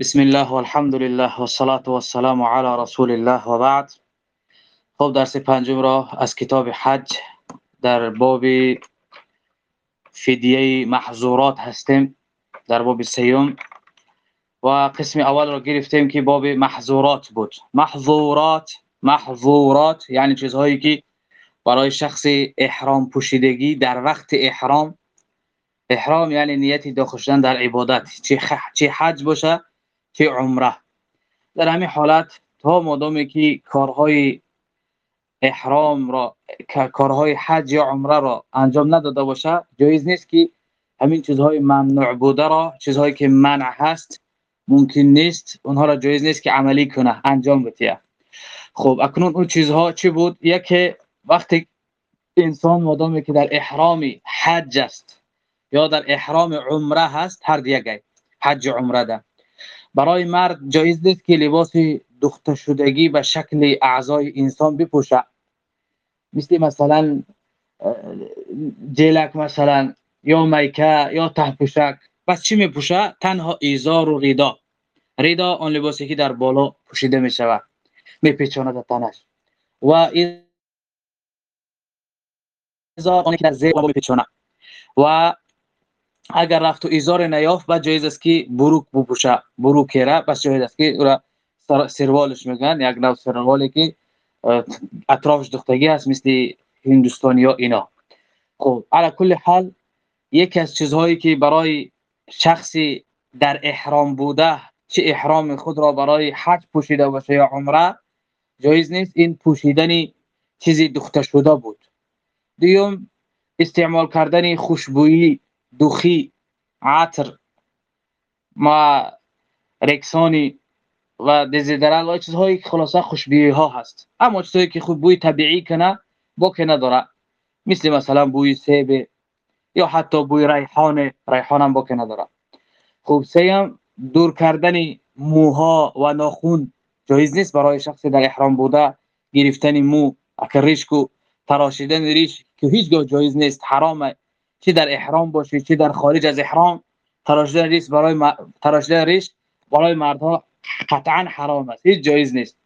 بسم الله والحمد لله والصلاة والسلام على رسول الله و بعد خب درس پنجم را از کتاب حج در باب فدیه محظورات هستیم در باب سیوم و قسم اول را گرفتیم که باب محظورات بود. محظورات محظورات یعنی چیزهایی که برای شخص احرام پوشیدگی در وقت احرام. احرام یعنی نیتی داخل در عبادت. چه حج باشه که عمره. در همین حالت تا مادامی که کارهای احرام را کارهای حج یا عمره را انجام نداده باشه جایز نیست که همین چیزهای ممنوع بوده را چیزهایی که منع هست ممکن نیست اونها را جایز نیست که عملی کنه انجام بده. خب اکنون اون چیزها چی بود؟ یکی وقتی انسان مادامی که در احرام حج است یا در احرام عمره هست هر دیگه حج عمره ده. برای مرد جایز نیست که لباس دخته شدگی به شکل اعضای انسان بپوشه مثل مثلا جلک مثلا یا میکه یا تهپوشک بس چی میپوشه؟ تنها ایزار و ریدا ریدا آن لباسی که در بالا پوشیده می شود میپیچاند تنش. و ایزار آنی که در زیر و اگر رفت و ایزار نیافت بعد جایز است که بروک بپوشه بروک را بس جایز است که او سروالش میگن یک نوع سروالی که اطرافش دختگی هست مثل هندوستانی ها اینا. خب علا کل حال یکی از چیزهایی که برای شخصی در احرام بوده چه احرام خود را برای حج پوشیده باشه یا عمره جایز نیست. این پوشیدنی چیزی دخته شده دوخی عطر ما رکسانی و دزیدرال و چیزهایی که خلاصه خوشبویی ها هست. اما چیزهایی که خوب بوی طبیعی کنه با که نداره. مثل مثلا بوی سیب یا حتی بوی ریحان ریحان هم با که نداره خوب سیم دور کردن موها و ناخون جایز نیست. برای شخصی در احرام بوده گرفتن مو اکر ریش کو تراشیدن ریش که هیچگاه جایز نیست حرامه. چی در احرام باشه چی در خارج از احرام تراشیدن ریش برای م... تراشیدن ریش برای مردها قطعا حرام است هیچ جایز نیست.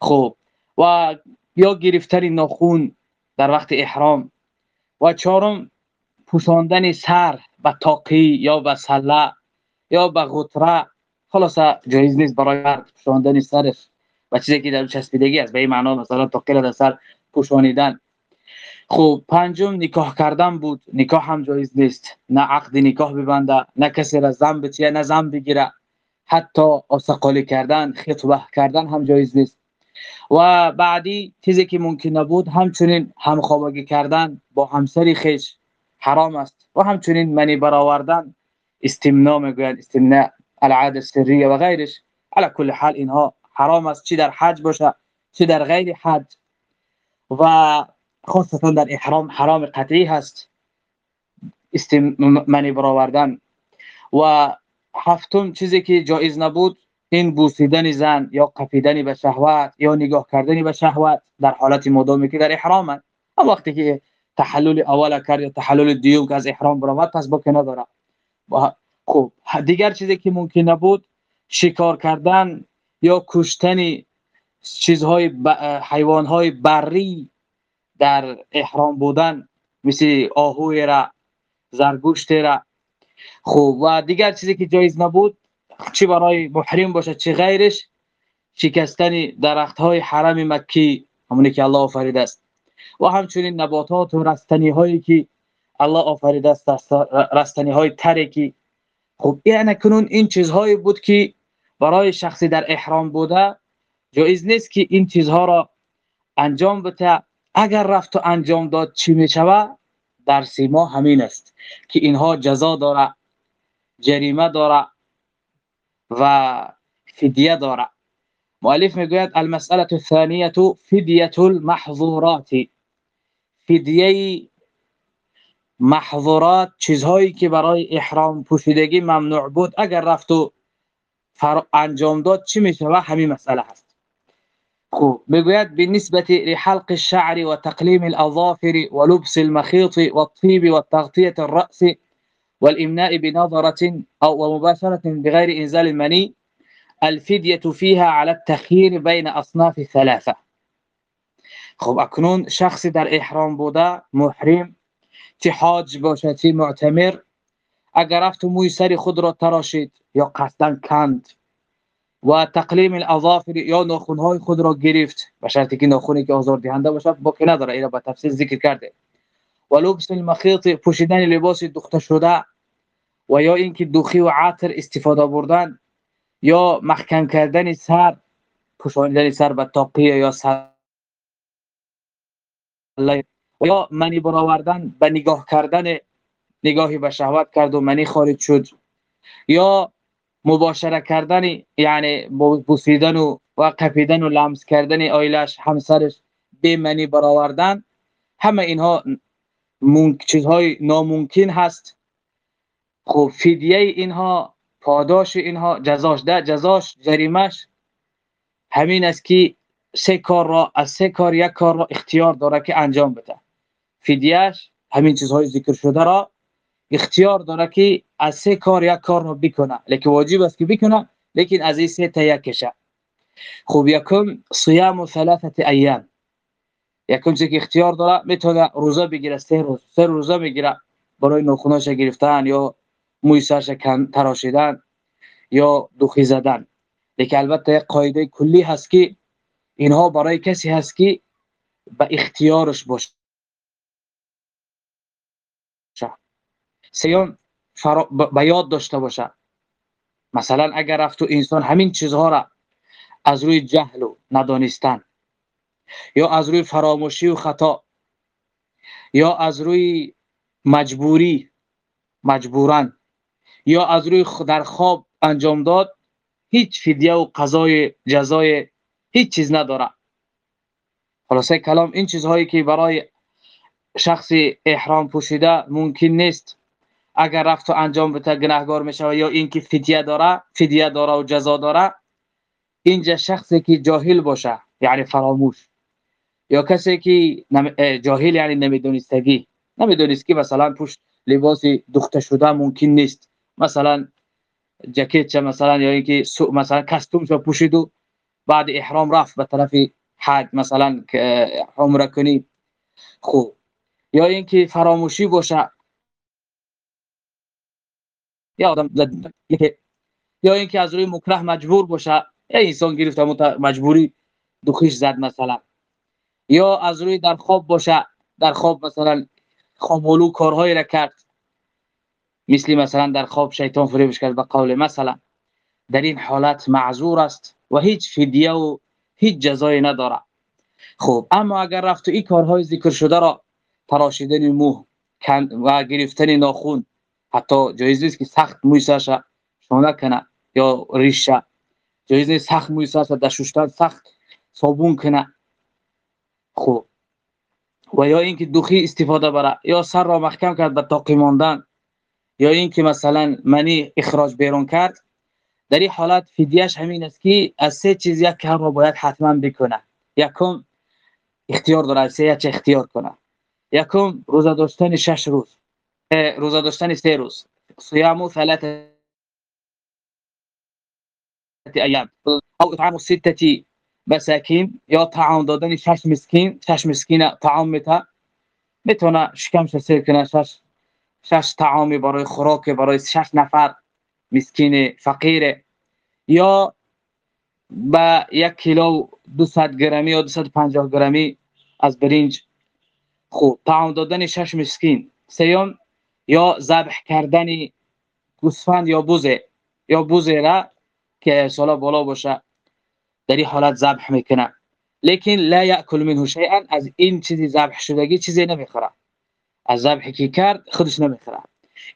خب و یا گرفتن ناخون در وقت احرام و چهارم پوشاندن سر به تاقی یا به سله یا به غطره خلاص جایز نیست برای مرد پوشاندن سرش. و چیزی که در چسبیدگی است به این معنا مثلا تاقی در سر پوشانیدن. خب پنجم نکاح کردن بود. نکاح هم جایز نیست. نه عقد نکاح ببنده نه کسی را زن بچیه نه زن بگیره. حتی اسقالی کردن خطبه کردن هم جایز نیست. و بعدی چیزی که ممکن نبود همچنین همخوابگی کردن با همسری خیش حرام است. و همچنین منی برآوردن استمنا می‌گویند استمناء العاده سریه و غیرش. على كل حال اینها حرام است. چی در حج باشه چی در غیر حج. و خاصتا در احرام حرام قطعی هست. منی برآوردن. و هفتم چیزی که جایز نبود این بوسیدن زن یا قفیدن به شهوت یا نگاه کردن به شهوت در حالت مدامی که در احرام اما وقتی که تحلل اول کرد یا تحلل دیوم که از احرام برآمد پس باکی نداره خب دیگر چیزی که ممکن نبود شکار کردن یا کشتن چیزهای. حیوانهای بری در احرام بودن مثل آهوی را زرگوشت را. خوب و دیگر چیزی که جایز نبود چی برای محرم باشه چی غیرش؟ شکستن درخت های حرم مکی همونی که الله آفریده است. و همچنین نباتات و رستنی هایی که الله آفریده است رستنی های تری که. خب یعنی کنون این چیزهایی بود که برای شخصی در احرام بوده جایز نیست که این چیزها را انجام بده. اگر رفت و انجام داد چی می شود در سیما همین است که اینها جزا داره جریمه داره و فدیه داره مؤلف می‌گوید المساله الثانيه فدیه المحظورات. فدیه محظورات چیزهایی که برای احرام پوشیدگی ممنوع بود اگر رفت و انجام داد چی میشه همین مسئله هست بيقول بالنسبة لحلق الشعر وتقليم الأظافر ولبس المخيط والطيب والتغطية الرأس والإمناء بنظرة أو ومباشرة بغير إنزال المني الفدیه فیها على التخییر بین أصناف ثلاثة خب اکنون شخصی در إحرام بوده محرم چه حاج باشه چه معتمر اگر رفت موی سر خود را تراشید یا قصدا کند. و تقلیم الاظافر یا ناخونهای خود را گرفت. به شرطی که ناخونی که آزار دهنده باشه باقی نداره اینا با تفصیل ذکر کرده. و لبس المخیط پوشیدن لباس دوخته شده. و یا اینکه دوخی و عطر استفاده بردن. یا محکم کردن سر پوشاندن سر به تاقیه یا سر. و یا منی برآوردن به نگاه کردن نگاهی به شهوت کرد و منی خارج شد. یا مباشره کردن یعنی بوسیدن و و قپیدن و لمس کردن آیلش همسرش به منی برآوردن. همه اینها چیزهای ناممکن هست. خب فدیه اینها پاداش اینها جزاش ده جزاش جریمش همین است که سه کار را از سه کار یک کار را اختیار داره که انجام بده. فدیهش همین چیزهای ذکر شده را اختیار داره که از سه کار یک کار را بکنه. لیکن واجب است که بکنه لیکن از این سه تا یکشه خوب یکم صیام ثلاثه ایام. یکم که اختیار داره می‌تونه روزه بگیره سه روز سه روزه می‌گیره برای ناخوناش گرفتن یا موی سرش تراشیدن یا دوخی زدن. لیکن البته قاعده کلی هست که اینها برای کسی هست که به اختیارش باشه. سیون فرا... به یاد داشته باشه. مثلا اگر رفت و انسان همین چیزها را از روی جهل و ندانستن یا از روی فراموشی و خطا یا از روی مجبوری مجبورن یا از روی در خواب انجام داد هیچ فدیه و قضای جزای هیچ چیز نداره خلاصه کلام این چیزهایی که برای شخص احرام پوشیده ممکن نیست. اگر رفت و انجام بده گناهگار میشه یا اینکه فدیه داره فدیه داره و جزا داره اینجا شخصی که جاهل باشه یعنی فراموش. یا کسی که جاهل یعنی نمیدونستگی. نمی‌دونست که مثلا پشت لباس دخته شده ممکن نیست. مثلا جاکیت مثلا یا اینکه مثلا کاستوم شو پوشید بعد احرام رفت به طرف حج مثلا عمره کنی. خوب یا اینکه فراموشی باشه یا آدم یا اینکه از روی مکره مجبور باشه. یا انسان گرفته مجبوری دوخیش زد مثلا. یا از روی در خواب باشه. در خواب مثلا خامولو کارهایی را کرد. مثل مثلا در خواب شیطان فریبش کرد. به قول مثلا در این حالت معذور است و هیچ فدیه و هیچ جزایی نداره. خب اما اگر رفت و این کارهای ذکر شده را تراشیدن مو و گرفتن ناخون حتی جایز نیست که سخت موی سرش شونه کنه یا ریشه جایز نیست سخت موی سرش دشوشتن سخت صابون کنه. خب. و یا اینکه دوخی استفاده بره یا سر را محکم کرد به تاقی ماندن یا اینکه مثلا منی اخراج بیرون کرد در این حالت فدیهش همین است که از سه چیز یک کار رو باید حتما بکنه. یکم اختیار داره سه چه اختیار کنه. یکم روزه داشتن شش روز. روزه داشتن سه روز. صیام ثلاثه ایام. او اطعام سته مساکین یا طعام دادن شش مسکین شش مسکین طعام میته می‌تونه شکمش سیر کنه شش شش طعامی برای خوراک برای شش نفر مسکین فقیر یا با یک کیلو 200 گرمی یا 250 گرمی از برنج. خوب طعام دادن شش مسکین. سیوم یا ذبح کردن گوسفند یا بوزه یا بوزه را که سالا بالا باشه در این حالت ذبح می‌کنه لیکن لا یاکل منه شیئا از این چیزی ذبح شدگی چیزی نمی‌خوره. از ذبحی که کرد خودش نمی‌خوره.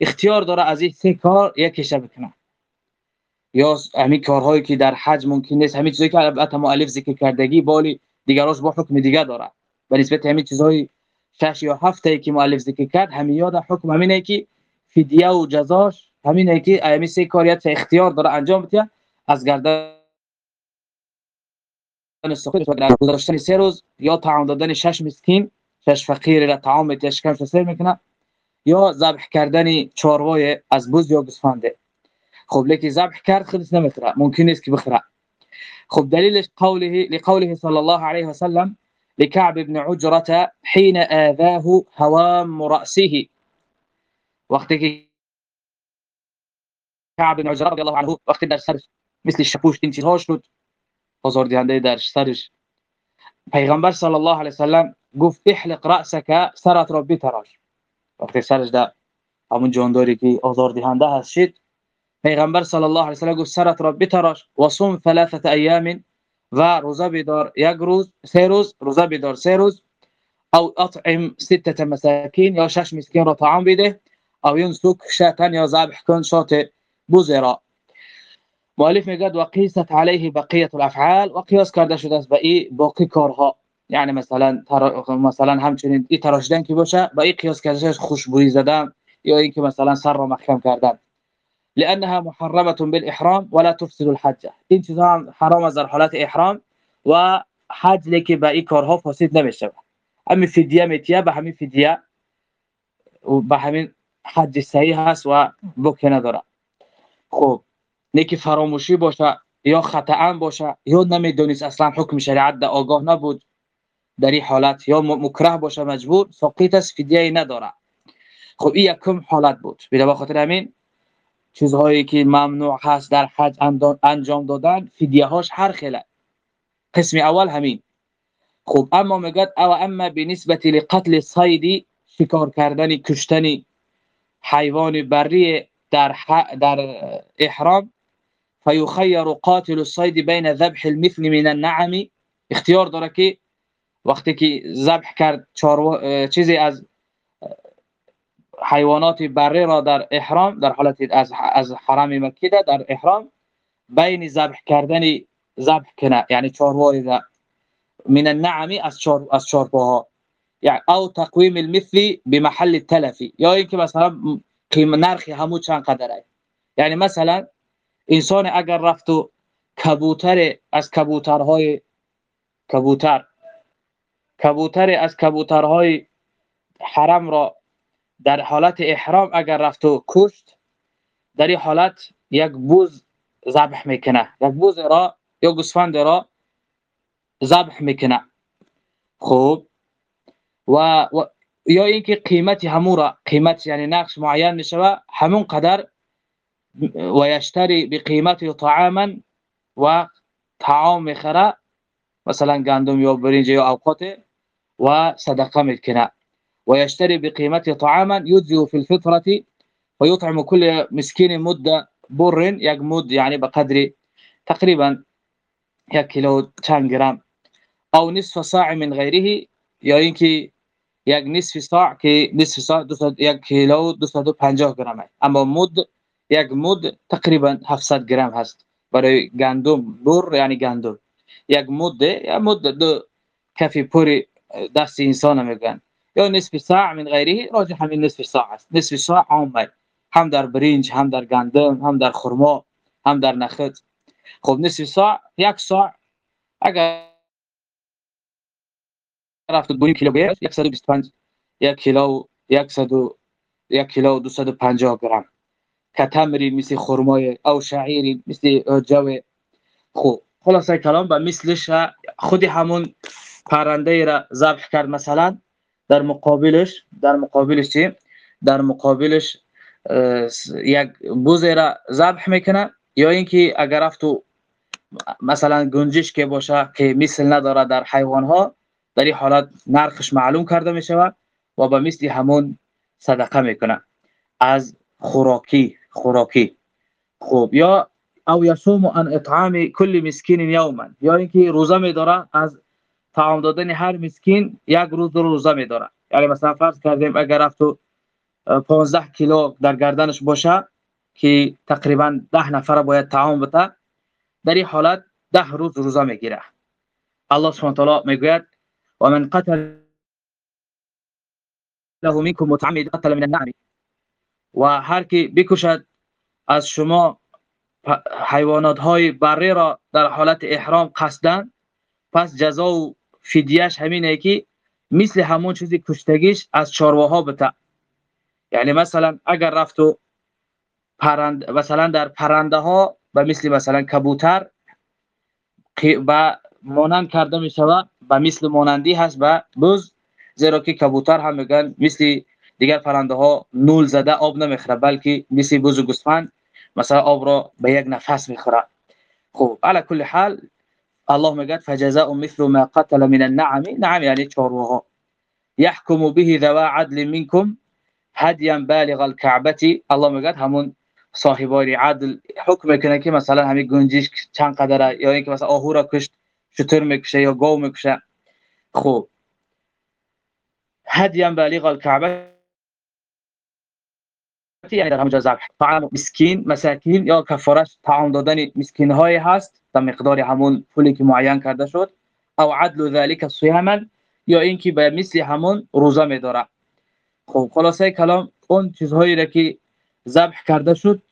اختیار داره از این سه کار یکیش بکنه. یا همین کارهایی که در حج ممکن نیست همین چیزایی که البته مؤلف ذکر کردگی بالی دیگراش با حکم دیگه داره. به نسبت همین چیزهای شش یا هفت ای که مؤلف ذکر کرد همین یاد حکم همینه که فدیه و جزاش همینه که همین سه کاریت اختیار داره انجام بده. از گردن گذاشتن سه روز یا طعام دادن شش مسکین شش فقیر را طعام تشکم سر می‌کنه یا ذبح کردن چاروای از بوز یا گوسفنده. خب لیکن ذبح کرد خودش نمی‌خوره ممکن نیست که بخوره. خب دلیلش قوله لقوله صلی الله علیه و سلم لكعب بن عجرة حين آذاه هوام رأسه. وقتی که كعب بن عجرة رضی الله عنه وقتی در سرش مثل شپوش این چیزها شد. آزار دهنده در سرش. پیغمبر صلی الله علیه و سلم گفت احلق رأسك سرت را بتراش. وقتی سرش در همون جانداری که آزار دهنده هست شد. پیغمبر صلی الله علیه و سلم گفت سرت را بتراش. و صوم ثلاثة ایام و روزه بدار یک روز سه روز روزه بدار سه روز. او اطعم سته مساکین یا شش مسکین را طعام بده او ينسك شاتن یا ذبح کن شات بوزه را. مؤلف میگه و قیست علیه بقیه الافعال. و قیاس کرده شده است به این باقی کارها. یعنی مثلا تر... مثلا همچنین این تراشیدن که باشه با این قیاس کرده خوشبویی زدن یا اینکه مثلا سر را محکم کردن. لأنها محرمة بالإحرام ولا تفسد الحج. این چیزا حرام از إحرام و حج لکه با این کارها فاسد نمیشه همین فدیه میتیه به همین فدیه و به حج صحیح هست و بکه نداره خب نیکی فراموشی باشه یا خطأ باشه یا نمیدونست أصلا حکم شریعت در آگاه نبود. در این حالت یا مکره باشه مجبور ساقیت است فدیه نداره خب این یکم حالت بود. به خاطر همین چیزهایی که ممنوع هست در حج انجام دادن فدیه هاش هر خیلی قسم اول همین. خب اما میگد او اما بالنسبه لقتل صید شکار کردن کشتن حیوان بری در در احرام فيخير قاتل الصيد بين ذبح المثل من النعم. اختیار داره که وقتی که ذبح کرد چیزی از حیوانات بره را در احرام در حالت از از حرم مکی در احرام بین ذبح کردن ذبح کنه. یعنی چهارباری در من النعم از چهار از چهارپاها یعنی او تقویم المثل بمحل التلفی. یا اینکه مثلا قیمه نرخ همو چند قدره. یعنی مثلا انسان اگر رفت و کبوتر از کبوترهای کبوتر کبوتر از کبوترهای حرم را در حالت احرام اگر رفت و کشت در این حالت یک بوز ذبح می‌کنه. یک بوز را یا گوسفند را ذبح می‌کنه. خوب و, و یا اینکه قیمت همون را قیمت یعنی نقش معین می‌شوه همون قدر و یشتری بقیمت طعاما و طعام می‌خره مثلا گندم یا برنج یا اوقات و صدقه می‌کنه. ويشتري بقيمة طعاما يجزي في الفطرة ويطعم كل مسكين مد بر یک مد يعني بقدر تقريبا كيلو چند جرام أو نصف صاع من غيره. اینکه یک نصف صاع که نصف صاع یک کیلو 250 گرم أما مد یک مد تقریبا 700 گرم هست. برای گندم بر یعنی گندم. یک مد مد دو کفی پوری دست انسان میگن یا نصف ساعت من غیره راجح همین نصف ساعت است. نصف ساعت عامه هم در برنج هم در گندم هم در خرما هم در نخت خب نصف ساعت یک ساعت اگر رفت دو کیلو گرفت 125 یک کیلو 100 یک کیلو 250 گرم. کتمری مثل خرمای او شعیری مثل جو خب خلاصه کلام به مثلش خود همون پرنده را ذبح کرد مثلا. در مقابلش در مقابلش چی در مقابلش یک بوزه را ذبح می‌کنه یا اینکه اگر افتو مثلا گنجش که باشه که مثل نداره در حیوان ها در این حالت نرخش معلوم کرده می شود و به مثل همون صدقه می‌کنه از خوراکی خوراکی خوب یا او یصوم ان اطعام کل مسکین یوما یا اینکه روزه میداره از طعام دادن هر مسکین یک روز دو روزه میداره. یعنی مثلا فرض کردیم اگر افتو 15 کیلو در گردنش باشه که تقریبا 10 نفر باید طعام بده در این حالت 10 روز روزه می‌گیره. الله سبحانه و تعالی می‌گوید و من قتل له منكم متعمد قتل من النعم. و هر کی بکشد از شما حیوانات های بره را در حالت احرام قصدن پس جزا و فدیهش همینه که مثل همون چیزی کشتگیش از چارواها بتا. یعنی مثلا اگر رفت و پرند مثلا در پرنده ها به مثل مثلا کبوتر و مانند کرده می شود به مثل مانندی هست به بز زیرا که کبوتر هم میگن مثل دیگر پرنده ها نول زده آب نمی‌خوره بلکه مثل بز و گوسفند مثلا آب را به یک نفس می‌خوره. خب علی کل حال الله میگه فجزاء مثل ما قتل من النعم. نعم یعنی چارواها يحكم به ذوا عدل منكم هديا بالغ الكعبة. الله میگه همون صاحبان عدل. حکم کنه که مثلا همین گنجش چند قدره یا اینکه مثلا آهو کشت شتر میکشه یا گاو میکشه. خب. هدیا بالغ الكعبه یعنی در همونجا ذبح طعام مسکین مساکین یا کفارش طعام دادن مسکین های هست. در مقدار همون پولی که معین کرده شد. او عدل ذلك صياما یا اینکه به مثل همون روزه میداره. خب خلاصه کلام اون چیزهایی را که ذبح کرده شد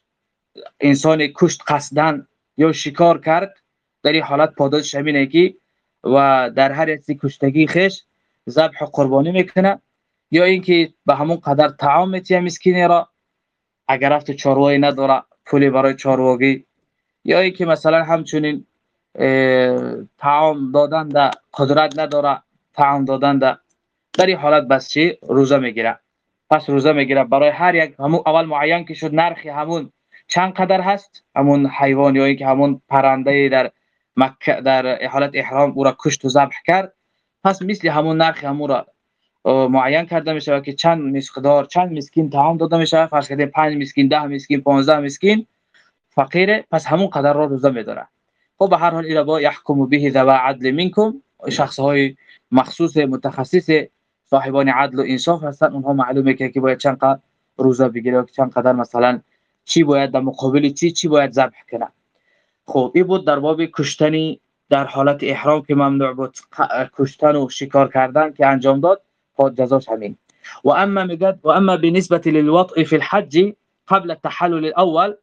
انسان کشت قصدن یا شکار کرد در این حالت پاداش همینه که و در هر یک کشتگی خش ذبح قربانی می‌کنه. یا اینکه به همون قدر طعام میتیه مسکینی را. اگر رفت چاروایی نداره پولی برای چارواگی یا اینکه مثلا همچنین طعام دادن ده قدرت نداره طعام دادن ده در این حالت بس چی؟ روزه می‌گیره. پس روزه می‌گیره. برای هر یک همون اول معین که شد نرخی همون چند قدر هست؟ همون حیوان یا اینکه همون پرنده در مکه در حالت احرام او را کشت و ذبح کرد. پس مثل همون نرخ همون را معین کرده می شود که چند مقدار چند مسکین طعام داده می شود فرض کردیم 5 مسکین 10 مسکین 15 مسکین. فقیره پس همون قدر را روزه می داره خب به هر حال اینا با یحکم به ذو عدل منکم. شخص های مخصوص متخصص صاحبان عدل و انصاف هستن. اونها معلومه که که باید چند قدر روزه بگیره چند قدر مثلا چی باید در مقابل چی چی باید ذبح کنه. خب این بود در باب کشتنی در حالت احرام که ممنوع بود. کشتن و شکار کردن که انجام داد. خود جزاش همین. و اما میگد و اما بالنسبه للوطء في الحج قبل التحلل الاول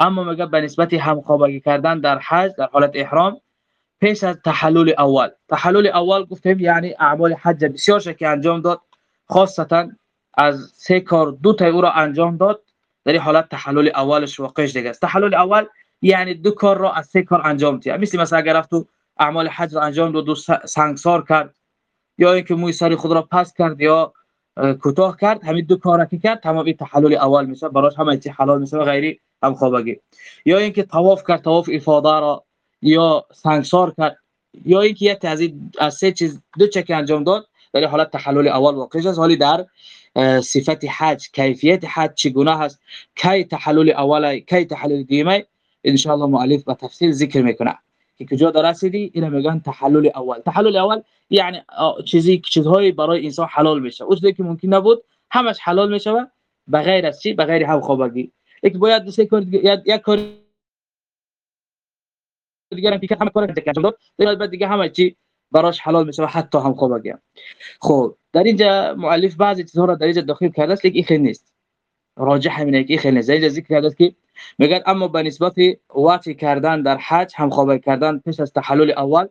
اما میگه به نسبت همخوابگی کردن در حج در حالت احرام پیش از تحلل اول. تحلل اول گفتیم یعنی اعمال حج بسیار که انجام داد. خاصتا از سه کار دو تا او را انجام داد. در حالت تحلل اولش واقعش دیگه است. تحلل اول یعنی دو کار را از سه کار انجام دید مثل مثلا اگر تو اعمال حج را انجام داد دو سنگسار کرد یا اینکه موی سر خود را پس کرد یا کوتاه کرد همین دو کار که کرد تمام تحلل اول میشه براش همه چی حلال میشه غیری هم خوابگی. یا اینکه طواف کرد طواف افاده را یا سنگسار کرد یا اینکه یک از از سه چیز دو چک انجام داد در حالت تحلل اول واقع است. ولی در صفت حج کیفیت حج چگونه هست کی تحلل اول کی تحلل دیمه ان شاء الله مؤلف به تفصیل ذکر می‌کنه. کجا درسیدی اینا میگن تحلل اول. تحلل اول یعنی چیزی چیزهایی برای انسان حلال میشه. اون که ممکن نبود همش حلال میشه به غیر از چی؟ به غیر هم خوابگی. یک باید دو سه کار یک کار دیگه هم همه کار انجام داد بعد دیگه همه چی براش حلال میشه حتی هم خوابگی خب در اینجا مؤلف بعضی چیزها را در اینجا داخل کرده است که این نیست. راجح همینه که خیلی زیاد ذکر کرده که میگه اما به نسبت وافی کردن در حج هم خوابه کردن پیش از تحلل اول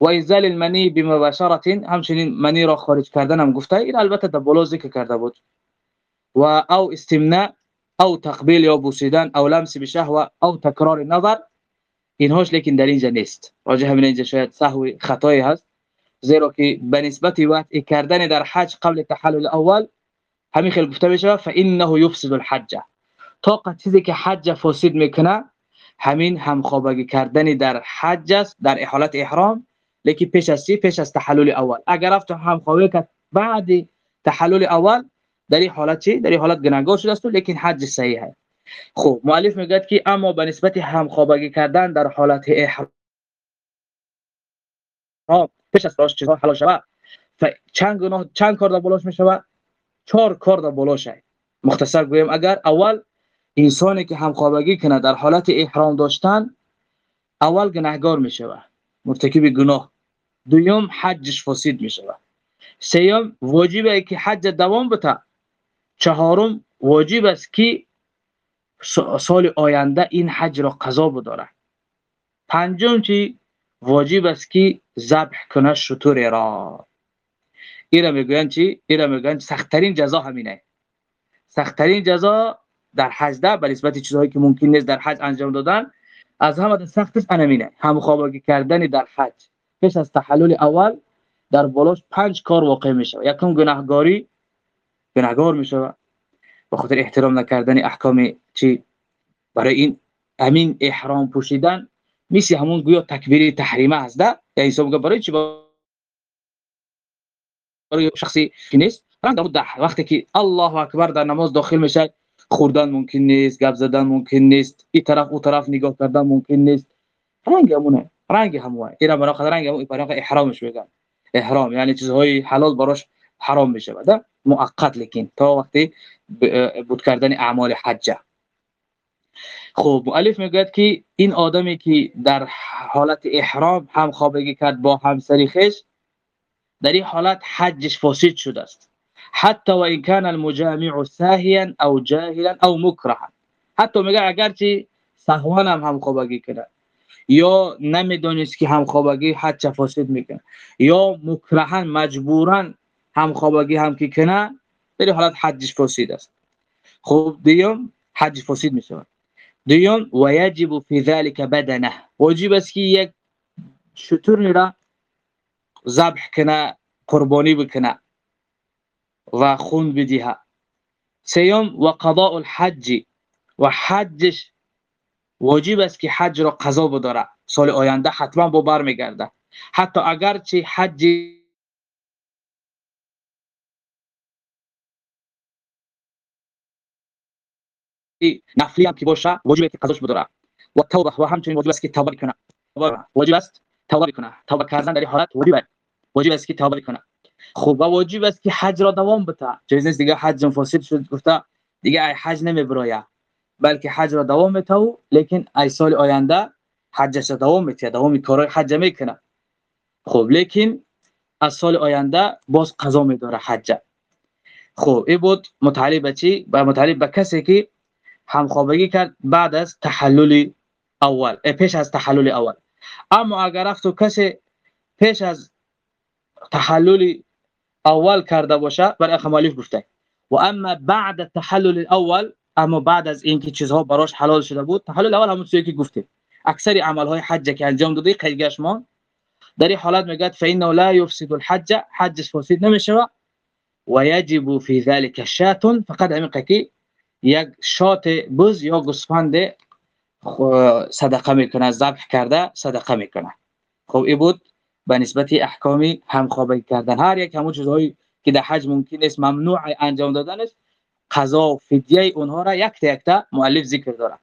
و ازال المنی بمباشره همچنین منی را خارج کردن هم گفته. این البته در بالا ذکر کرده بود. و او استمناء او تقبیل یا بوسیدن او لمس بشهوه او تکرار نظر. اینهاش لیکن در اینجا نیست. راجع همین اینجا شاید سهو خطایی هست. زیرا که به نسبت وقت کردن در حج قبل تحلل اول همین خیلی گفته میشه فانه یفسد الحج. تا چیزی که حج فاسد می‌کنه همین همخوابگی کردن در حج است در حالت احرام لیکن پیش از پیش از تحلل اول. اگر رفت همخوابگی کرد بعد تحلل اول در این حالت چی؟ در این حالت گناهگار شده است لیکن حج صحیحه. خب مؤلف میگه که اما به نسبت همخوابگی کردن در حالت احرام پیش از راست چیزها حلال شود. چند گناه چند کار در بلاش می‌شوه چهار کار در بلاشه مختصر گویم اگر اول انسانی که همخوابگی کنه در حالت احرام داشتن اول گناهگار می‌شوه مرتکب گناه. دوم حجش فاسد می‌شوه سیوم واجبه که حج دوام بته چهارم واجب است که سال آینده این حج را قضا بداره پنجم چی؟ واجب است که ذبح کنه شطور را ایرا می‌گوین چی؟ ایرا می‌گوین سختترین جزا همینه. سختترین جزا در حج ده به نسبت چیزهایی که ممکن نیست در حج انجام دادن از همه سختش انمینه. هم خوابگی کردن در حج. پیش از تحلل اول در بالاش پنج کار واقع میشه یکم گناهگاری گناهگار میشه به خاطر احترام نکردن احکام چی؟ برای این همین احرام پوشیدن. میسی همون گویا تکبیری تحریمه هست ده یعنی برای چی برای شخصی نیست رنگ وقتی که الله اکبر در نماز داخل میشه خوردن ممکن نیست گپ زدن ممکن نیست این طرف او طرف نگاه کردن ممکن نیست رنگ همونه رنگ همونه اینا برای خاطر رنگ همون برای احرامش میگن احرام یعنی چیزهای حلال براش حرام میشه بعد مؤقت لیکن تا وقتی بود کردن اعمال حجه خب مؤلف میگه که این آدمی که در حالت احرام هم خوابگی کرد با همسری خش در این حالت حجش فاسد شده است. حتی و این کان المجامع ساهیا أو جاهلا أو مکرها. حتی میگه اگرچه سهوان هم هم خوابگی کنه. یا نمیدونست که هم خوابگی حج فاسد میکنه. یا مکرها مجبورا هم خوابگی هم که کنه در حالت حجش فاسد است. خب دیوم حج فاسد میشه دیوم و یجب فی ذلك بدنه. واجب است که یک شطور را ذبح کنه قربانی بکنه و خون بدیه سیوم و قضاء الحج. و حجش واجب است که حج را قضا بداره. سال آینده حتما با برمیگرده حتی اگر چه حج نفلی هم که باشه واجب است که قضاش بداره. و توبه و همچنین واجب است که توبه کنه. واجب است توبه کنه. توبه کردن در حالت واجب واجب است که توبه کنه. خب واجب است که حج را دوام بده. جایز نیست دیگه حج فاسد شد گفته دیگه ای حج نمیبرایا بلکه حج را دوام بده لیکن ای سال آینده حجش را دوام بده دوام کارهای حج می‌کنه. خب لیکن از سال آینده باز قضا میداره حج. خب این بود متعلق به چی؟ به متعلق به کسی که همخوابگی کرد بعد از تحلل اول. پیش از تحلل اول. اما اگر رفت کسی پیش از تحلل اول کرده باشه برای اخمالیف گفته و اما بعد تحلل الاول اما بعد از اینکه چیزها براش حلال شده بود تحلل اول همون چیزی که گفتیم. اکثر اعمال های حج که انجام دادی قیدگاش ما. در این حالت میگه فانه لا يفسد الحج حج فاسد نمیشه و یجب فی ذلك شات فقط همین که یک شات بز یا گوسفند صدقه می‌کنه ذبح کرده صدقه می‌کنه. خب این بود به نسبت احکام همخوابگی کردن. هر یک همون چیزهایی که در حج ممکن است ممنوع انجام دادنش قضا و فدیه اونها را یک تا یک تا مؤلف ذکر داره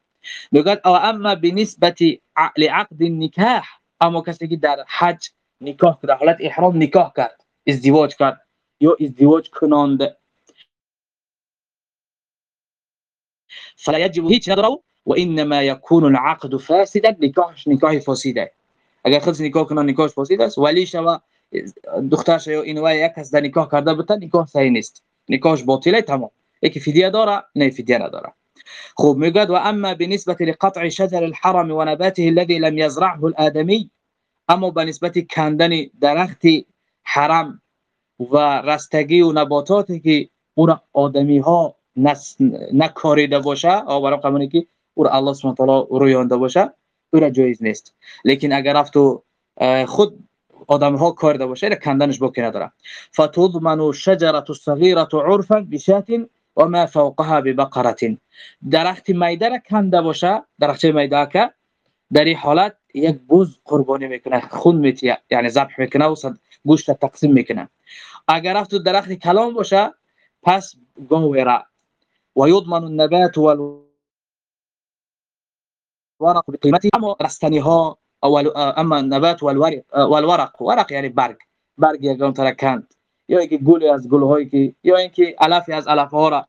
میگه او اما بالنسبه لعقد النکاح اما کسی که در حج نکاح در حالت احرام نکاح کرد ازدواج کرد یا ازدواج کنند فلا يجب هیچ نداره. و انما يكون العقد فاسدا نکاحش نکاح فاسدة. اگر خود نکاح کنه نکاحش فاسد است. ولی شما دخترش یا اینو یک کس در نکاح کرده بته نکاح صحیح نیست. نکاحش باطله تمام. یکی فدیه داره نه فدیه نداره. خوب میگه و اما بالنسبة لقطع شجر الحرم ونباته الذي لم يزرعه الآدمي. اما بالنسبة کندن درخت حرم و رستگی و نباتاتی که اون آدمی ها نکاریده باشه أو برای قمونی که او الله سبحانه و تعالی رویانده باشه او جایز نیست لیکن اگر رفت خود آدم ها کار داشته باشه کندنش باکی نداره فتضمن شجره الصغيره عرفا بشات و ما فوقها ببقره درخت میده را کنده باشه درخت میده که در این حالت یک بوز قربانی می‌کنه خون میتیه یعنی ذبح می‌کنه و گوشت تقسیم می‌کنه اگر رفت درخت کلام باشه پس گاوره و یضمن النبات وال ورق بقيمته. اما رستنی ها أما نبات والورق والورق. ورق یعنی برگ برگ یگان ترکند یا اینکه گل از گل هایی که یا اینکه علف از علف ها را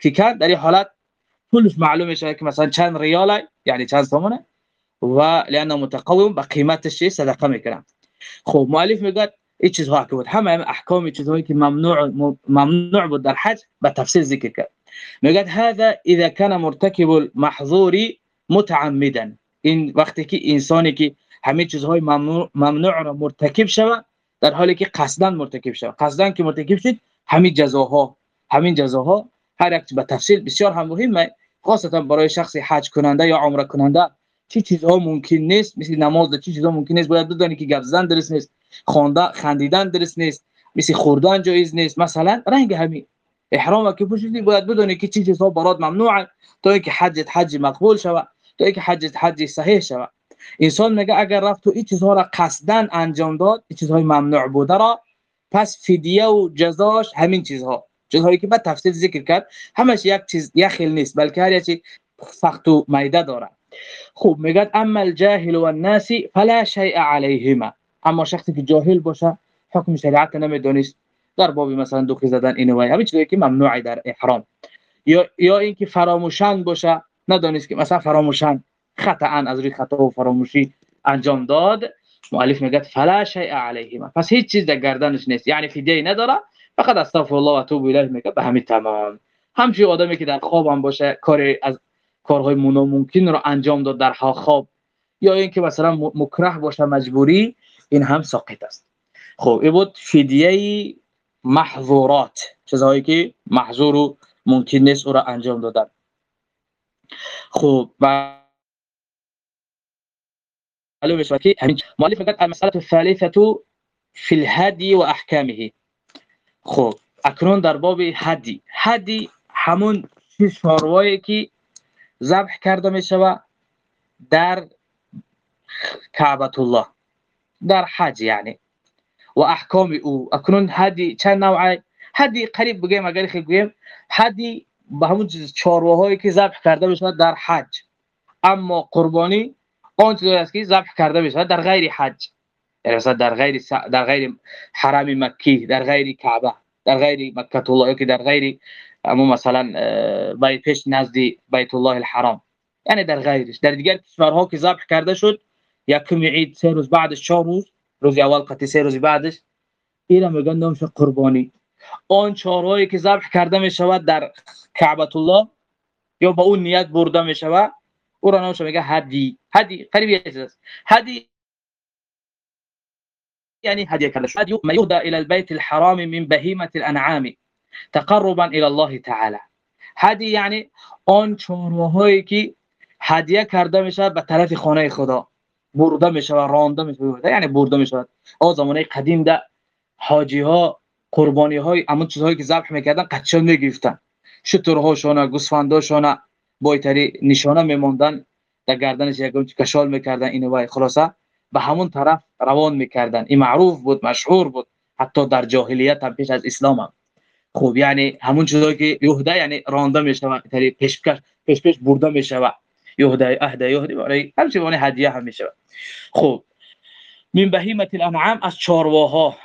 که کند در این حالت کلش معلوم میشه که مثلا چند ریال یعنی چند تومنه و لأنه متقوم به قیمتش صدقة میکنه خب مؤلف میگه این چیزها که بود همه احکام چیزهایی که ممنوع ممنوع بود در حج به تفصیل ذکر کرد میگه هذا إذا كان مرتكب المحظور متعمدا. این وقتی که انسانی که همه چیزهای ممنوع, را مرتکب شود در حالی که قصدن مرتکب شود. قصدن که مرتکب شد همین جزاها همین جزاها هر یک به تفصیل بسیار هم مهمه. خاصتا برای شخصی حج کننده یا عمره کننده چی چیزها ممکن نیست؟ مثل نماز چی چیزها ممکن نیست؟ باید بدانی که گپ زدن درست نیست خوانده خندیدن درست نیست مثل خوردن جایز نیست. مثلا رنگ همین احرام که پوشیدی باید بدونی که چی چیزها برات ممنوعه تا اینکه حجت حج مقبول شود. اینکه حجت حج صحیح شود. انسان میگه اگر رفت تو این چیزها را قصدن انجام داد این چیزهای ممنوع بوده را پس فدیه و جزاش همین چیزها. چیزهایی که بعد تفصیل ذکر کرد همش یک چیز یک خیل نیست بلکه هر چی فقط و میده داره. خوب میگه اما الجاهل و الناسی فلا شیء علیهما. اما شخصی که جاهل باشه حکم شریعت نمی‌دونست. در باب مثلا دوخی زدن این و همین چیزایی که ممنوعه در احرام. یا یا اینکه فراموشن باشه ندانست که مثلا فراموشن خطا از روی خطا و فراموشی انجام داد. مؤلف میگه فلا شیء علیهما. پس هیچ چیز در گردنش نیست. یعنی فدیه نداره فقط استغفر الله و اتوب الیه میگه. به همین تمام. همچی آدمی که در خواب هم باشه کار از کارهای ممکن رو انجام داد در خواب. یا اینکه مثلا مکره باشه مجبوری این هم ساقط است. خب این بود فدیه محظورات. چیزهایی که محظور و ممکن نیست او را انجام دادن. خب و مؤلف میگه المسألة الثالثة في الهدي وأحكامه. خب اکنون در باب هدی هدی همون چیز شاروایی که ذبح کرده می شود در کعبت الله در حج یعنی. و احکام أو. اکنون هدی چند نوعه؟ هدی قریب بگیم اگر خیلی بگیم هدی به همون چارواهایی که ذبح کرده می شود در حج. اما قربانی آن چیزی است که ذبح کرده می شود در غیر حج. یعنی در غیر در غیر حرم مکی در غیر کعبه در غیر مکه الله که در غیر اما مثلا پیش نزد بیت الله الحرام. یعنی در غیرش. در دیگر کشورها که ذبح کرده شد یکم عید سه روز بعدش چهار روز روز اول قطعی سه روز بعدش اینا میگن نامش قربانی. آن چهارهایی که ذبح کرده می شود در کعبه الله یا با اون نیت برده می شود او را نامش میگه هدی. هدی قریب است. هدی يعني هدي كلش ما يهدى إلى البيت الحرام من بهيمة الأنعام تقربا إلى الله تعالى هدی یعنی آن چهارهایی که هدیه کرده میشه به طرف خانه خدا. برده میشه و رانده میشه یعنی برده میشه آ زمانه قدیم ده حاجی ها قربانی های همون چیزهایی که ذبح می‌کردن قچه می‌گرفتن. شترهاشون گوسفنداشون بایتری نشانه میموندن در گردنش یک کشال می‌کردن این وای خلاصه. به همون طرف روان می‌کردن. این معروف بود مشهور بود. حتی در جاهلیت هم پیش از اسلام هم. خوب یعنی همون چیزایی که یهده یعنی رانده میشه و پیش پیش پیش برده میشه و یهده اهده یهده برای هر چیز هدیه هم میشه خوب من بهیمه الانعام از چارواها.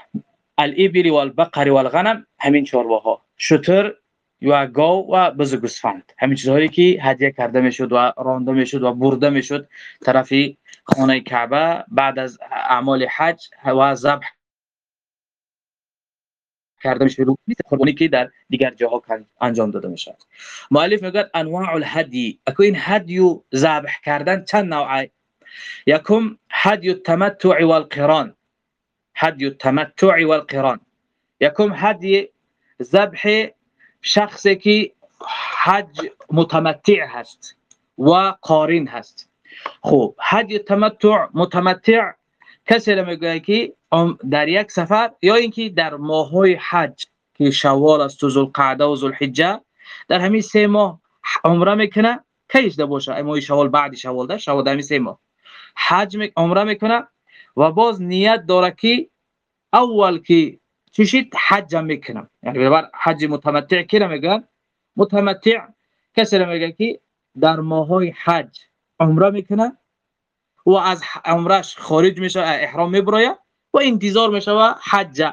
الابل والبقر والغنم همین چارواها شتر و گاو و بز گوسفند. همین چیزهایی که هدیه کرده می‌شد و رانده می‌شد و برده می‌شد طرفی خانه کعبه. بعد از اعمال حج و ذبح کرده میشه قربانی که در دیگر جاها انجام داده میشه مؤلف میگه انواع الهدی. اكو این هدی و ذبح کردن چند نوعه؟ یکم هدی التمتع والقران. هدی التمتع والقران. یکم هدی ذبح شخصی که حج متمتع هست و قارین هست. خوب هدی تمتع متمتع کسی میگه که در یک سفر یا اینکه در ماهای حج که شوال است و ذوالقعده و ذوالحجه در همین سه ماه عمره می‌کنه کیش ده باشه؟ ماه شوال بعد شوال ده شوال همین سه ماه. حج عمره می‌کنه و باز نیت داره که اول که چشید حج می‌کنم یعنی بر حج متمتع کی میگن متمتع کسی میگه که در ماهای حج عمره می‌کنه و از عمرش خارج میشه احرام می‌بره و انتظار میشه حج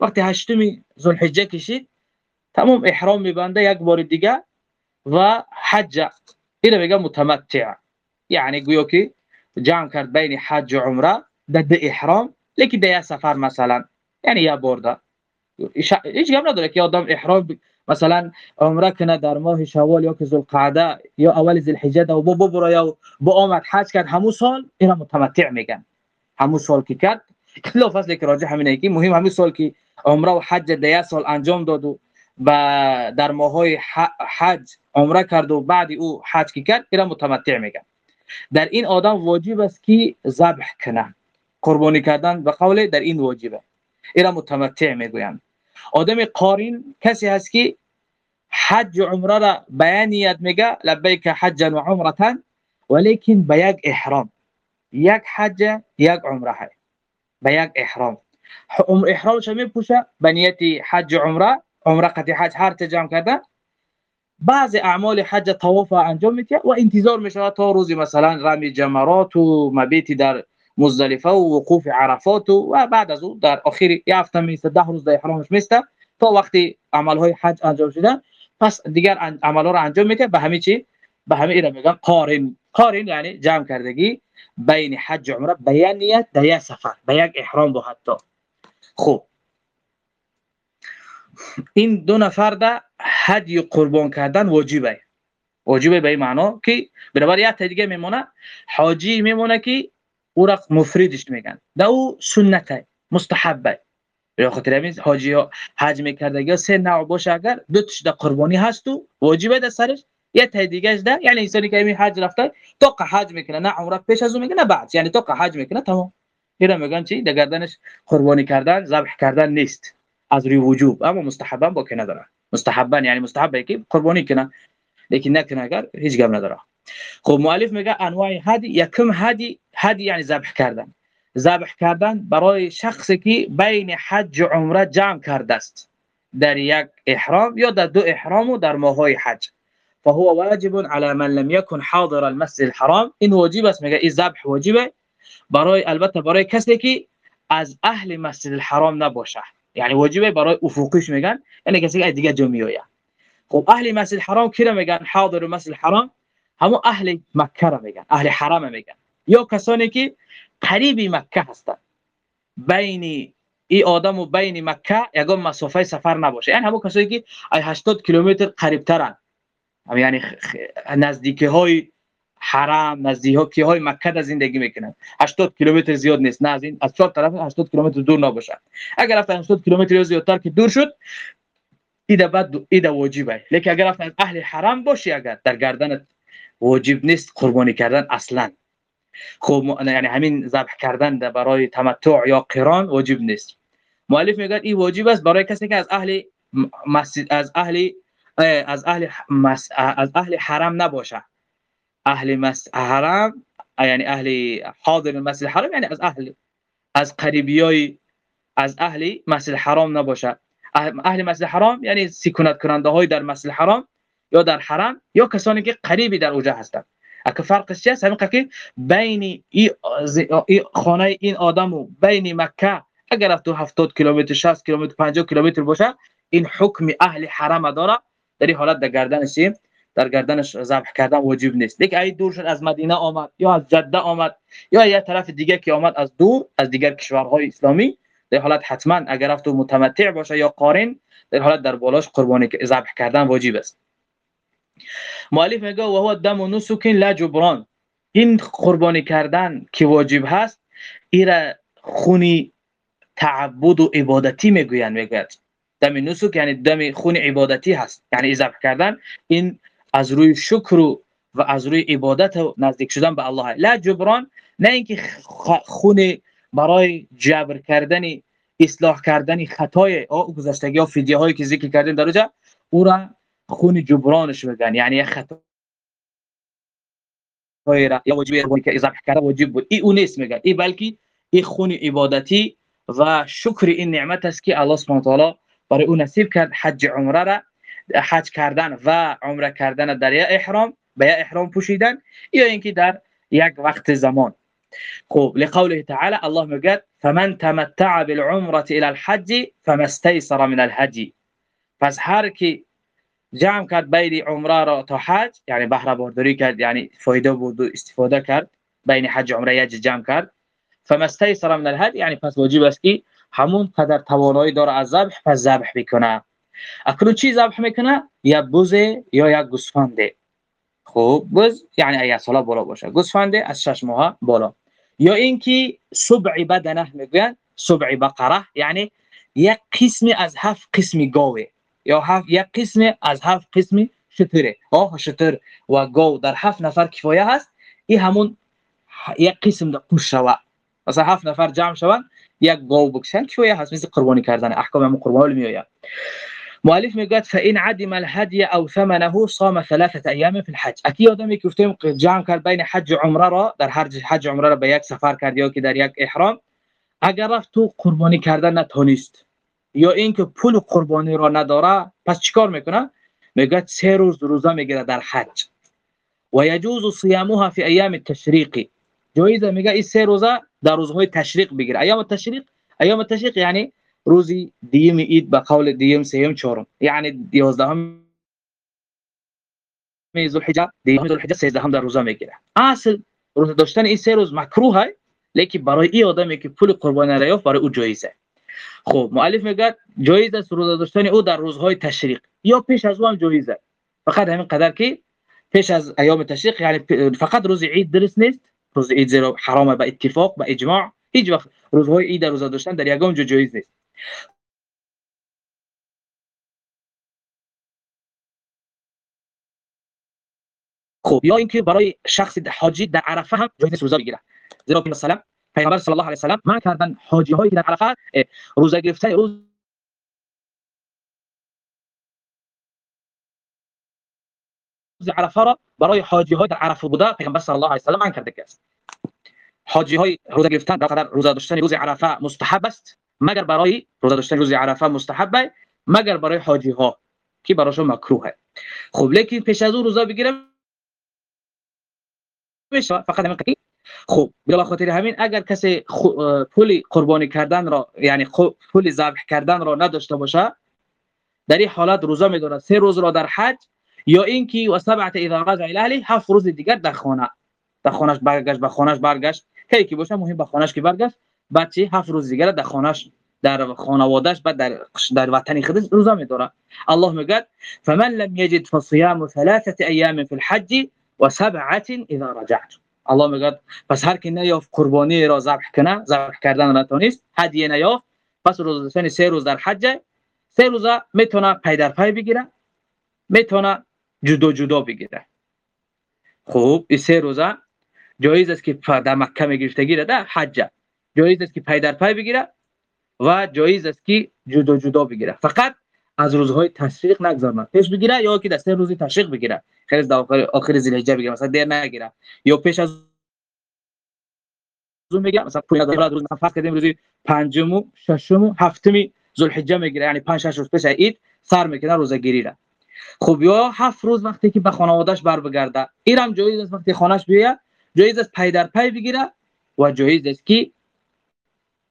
وقتی هشتمی ذوالحجه کشید تمام احرام میبنده یک بار دیگه و حج اینو میگه متمتع. یعنی گویا که جمع کرد بین حج و عمره در احرام لیکن در سفر مثلا یعنی یا برده هیچ گم نداره که آدم احرام مثلا عمره کنه در ماه شوال یا که ذوالقعده یا اول ذوالحجه و بو ببره یا با آمد حج کرد همون سال اینا متمتع میگن همون سال که کرد لا فصل که راجع همینه که مهم همون سال که عمره و حج ده سال انجام داد و با در ماهای حج عمره کرد و بعد او حج کی کرد اینا متمتع میگن در این آدم واجب است که ذبح کنه قربانی کردن به قول در این واجبه. اینا متمتع می‌گویند. آدم قارین کسی هست که حج و عمره را بیانیت میگه لبیک حجا و عمرتا ولیکن به یک احرام. یک حج یک عمره های به یک احرام. احرامش میپوشه به نیت حج عمره. عمره قطع حج هر جمع کرده. بعض اعمال حج طواف انجام میده و انتظار میشه تا روزی مثلا رمی جمرات و مبیت در مزدلفه و وقوف عرفات و بعد از در آخر یه هفته میسته ده روز در احرامش میسته تا وقتی عمل های حج انجام شده. پس دیگر عمل ها رو انجام میده. به همین چی؟ به همین اینا میگن قارن. قارن یعنی جمع کردگی بین حج و عمره به نیت در یک سفر به یک احرام با حتی. خوب این دو نفر ده هدی قربان کردن واجبه. واجبه به این معنا که برابر یک دیگه میمونه. حاجی میمونه که او را مفردش میگن. ده او سنته مستحبه به خاطر همین حاجی ها حج میکردگی سه نوع باشه اگر دو تش ده قربانی هست و واجبه ده سرش یه تا دیگه ده یعنی انسانی که می حج رفته تو حج می‌کنه. نه عمره پیش از اون می‌کنه بعد. یعنی تو حج می‌کنه تمام. اینا میگن چی؟ در گردنش قربانی کردن ذبح کردن نیست. از روی وجوب. اما مستحبا با که نداره مستحبا یعنی مستحبه که قربانی کنه لیکن نکنه اگر هیچ گم نداره. خب مؤلف میگه انواع هدی یکم هدی هدی یعنی ذبح کردن. ذبح کردن برای شخصی که بین حج و عمره جمع کرده است. در یک احرام یا در دو احرام و در ماهای حج. فهو واجب على من لم يكن حاضر المسجد الحرام. این واجب است میگه این ذبح واجبه. برای البته برای کسی که از اهل مسجد الحرام نباشه. یعنی واجبه برای افقیش میگن. یعنی کسی که دیگه جا میآید. خب اهل مسجد الحرام کی میگن؟ حاضر مسجد الحرام. همو اهل مکه را میگن اهل حرم میگن یا کسانی که قریب مکه هستند بین ای آدم و بین مکه یگان مسافه سفر نباشه. یعنی همو کسانی که 80 کیلومتر قریب ترن یعنی نزدیکی های حرم نزدیکی های مکه در زندگی می‌کنن. 80 کیلومتر زیاد نیست. نه از این از چهار طرف 80 کیلومتر دور نباشه اگر رفت 80 کیلومتر یا زیادتر که دور شد ایده بعد ایده واجبه. لیکن اگر رفت از اهل حرم باشی اگر در گردن واجب نیست قربانی کردن اصلا. خب یعنی همین ذبح کردن برای تمتع یا قران واجب نیست. مؤلف میگه این واجب است برای کسی که از اهل مسجد از اهل از اهل از اهل حرم نباشه. اهل مسجد حرم یعنی اهل حاضر مسجد حرم یعنی از اهل از قریبیای از اهل مسجد حرام نباشه. اهل مسجد حرام یعنی سکونت کننده های در مسجد حرام یا در حرم یا کسانی که قریبی در اوجه هستند. اگه فرقش چیست همین که بین ای خانه این آدم و بین مکه اگر تو 70 کیلومتر 60 کیلومتر 50 کیلومتر باشه این حکم اهل حرم داره. در این حالت در گردنش در گردنش ذبح کردن واجب نیست. لیکن ای دور شد از مدینه آمد یا از جده آمد یا یه طرف دیگه که آمد از دور از دیگر کشورهای اسلامی. در حالت حتما اگر رفت متمتع باشه یا قارن در حالت در بالاش قربانی ذبح کردن واجب است. مؤلف میگه و هو دم نسک لا جبران. این قربانی کردن که واجب هست ایرا خونی تعبد و عبادتی می‌گویند میگه دم نسک یعنی دم خون عبادتی هست یعنی ذبح کردن. این از روی شکر و از روی عبادت و نزدیک شدن به الله. لا جبران نه اینکه خون برای جبر کردن اصلاح کردن خطای او گذشتگی ها فدیه هایی که ذکر کردیم در اونجا او را خون جبرانش بگن یعنی خطا یا واجب که اضافه کرده واجب بود. این اون میگه این بلکه این خون عبادتی و شکر این نعمت است که الله سبحانه تعالی برای او نصیب کرد. حج عمره را حج کردن و عمره کردن در یک احرام به یک احرام پوشیدن یا اینکه در یک وقت زمان. خب لقوله تعالى الله میگه فمن تمتع بالعمره الى الحج فما استيسر من الهدي. پس هر کی جمع کرد بین عمره را تا حج یعنی بهره برداری کرد یعنی فایده بود و استفاده کرد بین حج عمره یک جمع کرد. فما استيسر من الهدي یعنی پس واجب است که همون قدر توانایی داره از ذبح پس ذبح بکنه. اکنون چی ذبح می‌کنه؟ یا بوزه یا یک گوسفنده. خب بز یعنی اگه سالا بالا باشه گوسفنده از شش ماه بالا. یا اینکه سبع بدنه میگن سبع بقره یعنی یک قسمی از هفت قسمی گاوه. یا هفت یک قسم از هفت قسم شتره. آه شتر و گاو در هفت نفر کفایه هست. این همون یک قسم در قوش شوه. مثلا هفت نفر جمع شوند یک گاو بکشن کفایه هست. مثل قربانی کردن احکام همون قربانی میآید. مؤلف میگه فإن عدم الهدي او ثمنه صام ثلاثه ايام في الحج. اکی آدمی که گفتیم جمع کرد بین حج و عمره را در حج حج عمره را به یک سفر کرد یا که در یک احرام. اگر رفت تو قربانی کردن نتونست یا اینکه پول قربانی را نداره پس چیکار می‌کنه؟ میگه سه روز روزه می‌گیره در حج. و یجوز صیامها فی ایام التشریق. جایزه میگه این سه روزه در روزهای تشریق بگیره. ایام التشریق ایام التشریق یعنی روزی دیم اید به قول دیم سیم چهارم. یعنی 11 هم ذوالحجه دیم ذوالحجه 13 هم در روزه می‌گیره. اصل روزه داشتن این سه روز مکروه لیکن برای این آدمی که پول قربانی را یافت برای او جایزه. خب مؤلف میگه جایز است روزه داشتن او در روزهای تشریق. یا پیش از او هم جایزه فقط همین قدر که پیش از ایام تشریق یعنی فقط روز عید درست نیست. روز عید زیرا حرامه به اتفاق به اجماع. هیچ وقت روزهای عید روزه داشتن در یگام جو جایز نیست. خب یا اینکه برای شخص حاجی در عرفه هم جایز روزه بگیره زیرا مثلا پیامبر صلی الله علیه و سلم ما کردن حاجی هایی در عرفه روزه گرفتن روز عرفه را برای حاجی های در عرفه بوده پیامبر صلی الله علیه و سلم من کرده است حاجی های روزه گرفتن در قدر روزه داشتن روز عرفه مستحب است مگر برای روزه داشتن روز عرفه مستحب مگر برای حاجی ها که براشون مکروه خب لیکن پیش از او روزه بگیره میشه فقط همین خب به خاطر همین اگر کسی پول قربانی کردن را یعنی پول ذبح کردن را نداشته باشه در این حالت روزه میداره. سه روز را در حج یا اینکه و سبعه اذا رجع اهلی هفت روز دیگر در خانه. در خانهش برگشت به خانهش برگشت. کی که باشه مهم به خانهش که برگشت. بچه هفت روز دیگر در خانهش در خانوادهش بعد در در وطن خودش روزه میداره. الله میگه فمن لم يجد فصيام ثلاثه ايام في الحج وسبعه اذا رجعتم. الله میگه پس هر کی نیافت قربانی را ذبح کنه ذبح کردن نتونست هدیه نیافت پس روزه داشتن سه روز در حج سه روزه می‌تونه پی در پی بگیره می‌تونه جدا جدا بگیره خوب این سه روزه جایز است که در مکه میگرفتگی را در حج جایز است که پی در پی بگیره و جایز است که جدا جدا بگیره فقط از روزهای تشریق نگذارن. پیش بگیره یا که در سه روزی تشریق بگیره. خیلی در آخر آخر ذوالحجه بگیره. مثلا دیر نگیره. یا پیش از اون میگه مثلا پول نداره روز فرق کردیم روزی پنجم و ششم و هفتم ذوالحجه می‌گیره. یعنی 5 6 روز پیش عید سر می‌کنه روزه گیری را خب یا هفت روز وقتی که به خانواده‌اش بر بگرده. اینم جایز است وقتی خانه‌اش بیاد جایز است پی در پی بگیره و جایز است که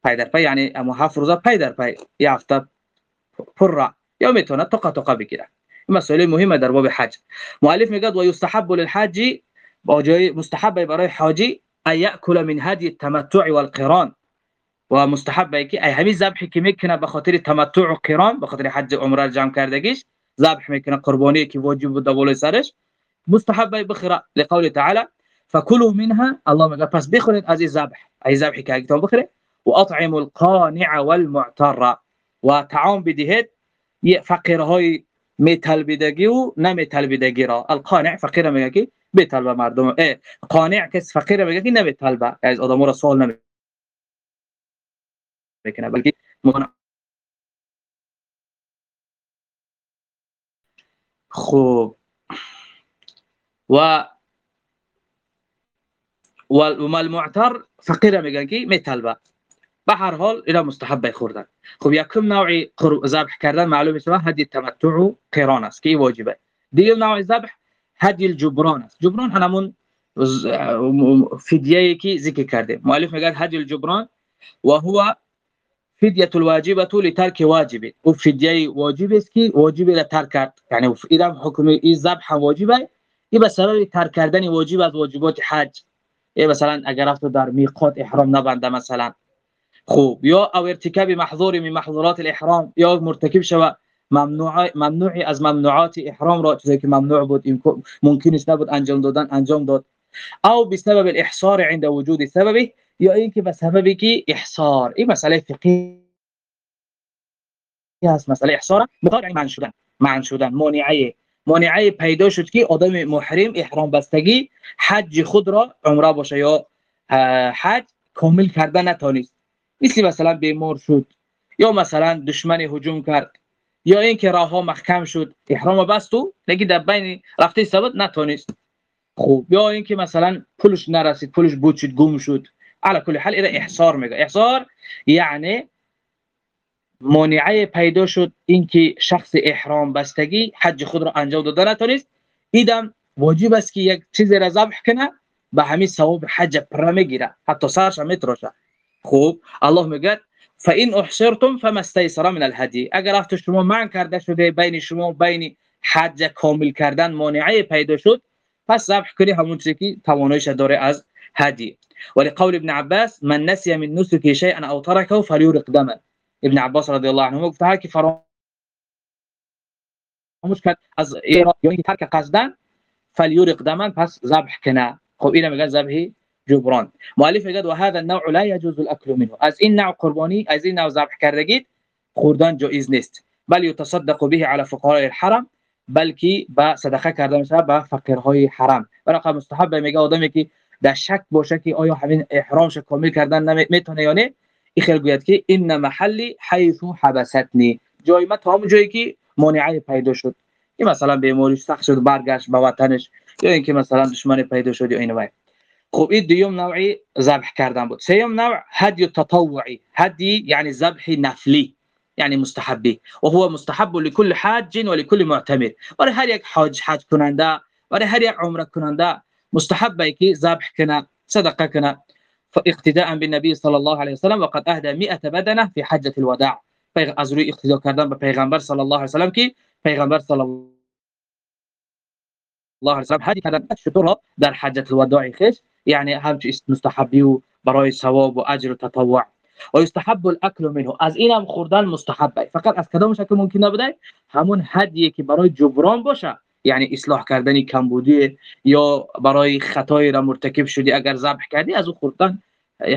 پی در پی یعنی اما هفت روزه پی در پی. یا هفته پر یا می‌تونه توقع توقع بگیره مسئله مهمه در باب حج. مؤلف میگه و یستحب للحاج با جای مستحب برای حاجی ان یاکل من هدی التمتع والقران. و مستحب که ای همین ذبحی که می‌کنه به خاطر تمتع و قران به خاطر حج عمره جمع کردگیش ذبح می‌کنه قربانی که واجب بود بالای سرش مستحب بخره لقول تعالی فكلوا منها الله میگه پس بخورید از این ذبح. ای ذبحی که اگه بخوره و اطعم القانع والمعتر. و طعام بدهید فقیرهای میطلبیدگی و نمیطلبیدگی را. القانع فقیر میگه که بیطلب مردم. قانع کس فقیر میگه که نمیطلبه از آدم را سوال نمی می‌کنه بلکه خوب و و المعتر فقیر میگن که میطلبه به هر حال اینا مستحب خوردن. خب یکم نوع ذبح کردن معلومه شما هدی تمتع و قران است که واجبه. دیگه نوع ذبح هدی الجبران است. جبران همون فدیه که ذکر کرده. مؤلف میگه هدی الجبران و هو فدیه الواجبه لترک واجب. او فدیه واجب است که واجب را ترک کرد. یعنی ایران حکم این ذبح واجبه. این به سبب ترک کردن واجب از واجبات حج. مثلا اگر رفت در میقات احرام نبنده مثلا. خوب. یا او ارتکاب محظور من محظورات الاحرام. یا مرتکب شوه ممنوع ممنوعی از ممنوعات احرام را چیزی که ممنوع بود ممکنش نبود انجام دادن انجام داد. او بسبب الاحصار عند وجود سببه یا اینکه به سببی احصار. این مسئله فقهی هست. مسئله احصار مطالع من شدن منع شدن مانعه مانعه پیدا شد که آدم محرم احرام بستگی حج خود را عمره باشه یا حج کامل کرده نتانست. مثل مثلا بیمار شد یا مثلا دشمن هجوم کرد یا اینکه راه ها محکم شد احرام بست و دیگه در بین رفته ثبت نتونست. خوب. یا اینکه مثلا پولش نرسید پولش بود شد گم شد. على كل حال الى احصار میگه. احصار یعنی مانعه پیدا شد اینکه شخص احرام بستگی حج خود را انجام داده نتونست. ایدم واجب است که یک چیزی را ذبح کنه به همین ثواب حج پر می‌گیره. حتی سرش میتروشه خوب. الله میگه فان احصرتم فما استيسر من الهدي. اگر رفت شما منع کرده شده بین شما بین حج کامل کردن مانعه پیدا شد پس ذبح کنی همون چیزی که توانایش داره از هدی. ولقول ابن عباس من نسي من نسك شيئا او تركه فليرق دما ابن عباس رضی الله عنه گفت هر کی فراموش کرد از یعنی ترک قصدن فليرق دما پس ذبح کنه. خب اینم میگه ذبح جبران. مؤلف میگه و هذا النوع لا يجوز الاكل منه. از این نوع قربانی از این نوع ذبح کردگی خوردن جایز نیست. بل يتصدق به على فقراء الحرم بلکه با صدقه کرده میشه به فقیرهای حرم. برای مستحب میگه آدمی که در شک باشه که آیا همین احرامش کامل کردن می‌تونه یا نه این خیلی گوید که این محلی حیث حبستنی. جای ما تا جایی که مانعه پیدا شد. این مثلا بیماریش سخت شد برگشت به وطنش یا اینکه مثلا دشمن پیدا شد یا این وای خب این دیوم نوعی ذبح کردن بود. سیوم نوع هدی تطوعی. هدی یعنی ذبح نفلی يعني مستحبي وهو مستحب لكل حاج ولكل معتمر برای هر یک حاج حج کننده برای هر یک عمره کننده مستحبه که ذبح کنه صدقه کنه. اقتداء بالنبي صلى الله عليه وسلم وقد اهدى 100 بدنه في حجة الوداع. از روی اقتدا کردن به پیغمبر صلی الله علیه و سلم که پیغمبر صلی الله علیه و سلم هدی کردن. شطور در حجة الوداع خیش. یعنی همچی مستحبی و برای ثواب و اجر و تطوع. و یستحب الاكل منه. از اینم خوردن مستحبه فقط از کدامش که ممکن نبوده؟ همون هدیه که برای جبران باشه. یعنی اصلاح کردن کمبودی یا برای خطایی را مرتکب شدی. اگر ذبح کردی از او خوردن